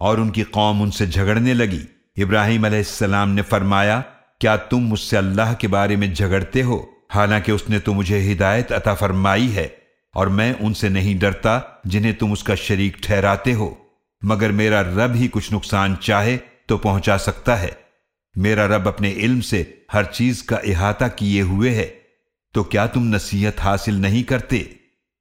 और उनकी कौम उनसे झगड़ने लगी। इब्राहिम अलैहिस्सलाम ने फरमाया, क्या तुम मुझसे अल्लाह के बारे में झगड़ते हो? हालाँकि उसने तो मुझे हिदायत अता फरमाई है, और मैं उनसे नहीं डरता जिन्हें तुम उसका शरीक ठहराते हो। मगर मेरा रब ही कुछ नुकसान चाहे तो पहुँचा सकता है। मेरा रब अपने इल्म से हर चीज़ का इहाता किए हुए है। तो क्या तुम नसीहत हासिल नहीं करते?